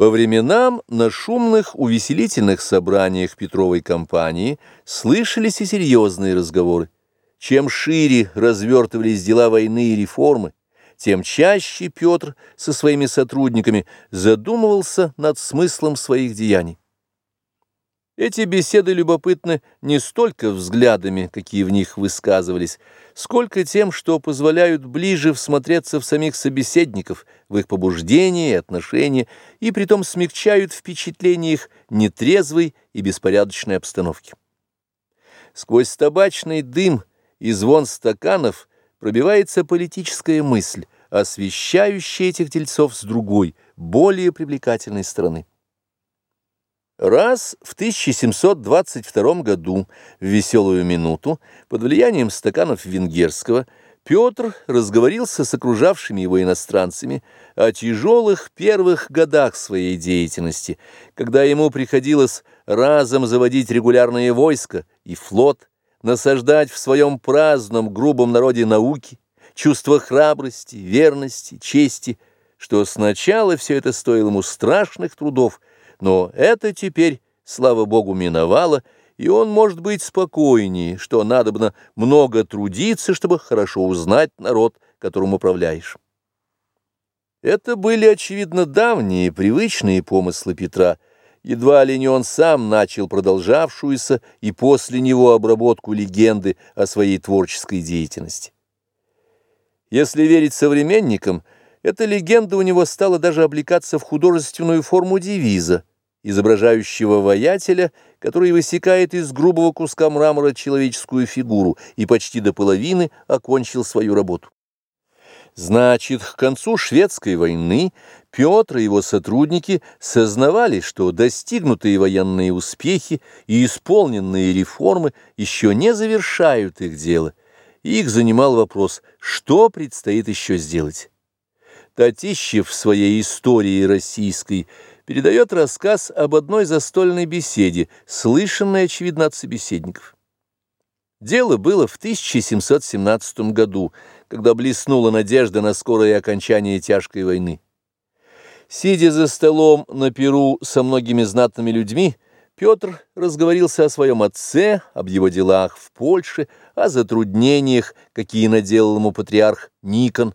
По временам на шумных увеселительных собраниях Петровой компании слышались и серьезные разговоры. Чем шире развертывались дела войны и реформы, тем чаще Петр со своими сотрудниками задумывался над смыслом своих деяний. Эти беседы любопытны не столько взглядами, какие в них высказывались, сколько тем, что позволяют ближе всмотреться в самих собеседников, в их побуждения и отношения, и притом смягчают впечатление их нетрезвой и беспорядочной обстановки. Сквозь табачный дым и звон стаканов пробивается политическая мысль, освещающая этих дельцов с другой, более привлекательной стороны. Раз в 1722 году, в веселую минуту, под влиянием стаканов венгерского, Петр разговорился с окружавшими его иностранцами о тяжелых первых годах своей деятельности, когда ему приходилось разом заводить регулярные войска и флот, насаждать в своем праздном, грубом народе науки, чувство храбрости, верности, чести, что сначала все это стоило ему страшных трудов, но это теперь, слава Богу, миновало, и он может быть спокойнее, что надобно много трудиться, чтобы хорошо узнать народ, которым управляешь. Это были, очевидно, давние, привычные помыслы Петра, едва ли не он сам начал продолжавшуюся и после него обработку легенды о своей творческой деятельности. Если верить современникам, эта легенда у него стала даже облекаться в художественную форму девиза – изображающего воятеля, который высекает из грубого куска мрамора человеческую фигуру и почти до половины окончил свою работу. Значит, к концу шведской войны Петр и его сотрудники сознавали, что достигнутые военные успехи и исполненные реформы еще не завершают их дело. Их занимал вопрос, что предстоит еще сделать. Татищев в своей истории российской – передает рассказ об одной застольной беседе, слышанной, очевидно, от собеседников. Дело было в 1717 году, когда блеснула надежда на скорое окончание тяжкой войны. Сидя за столом на Перу со многими знатными людьми, Петр разговорился о своем отце, об его делах в Польше, о затруднениях, какие наделал ему патриарх Никон,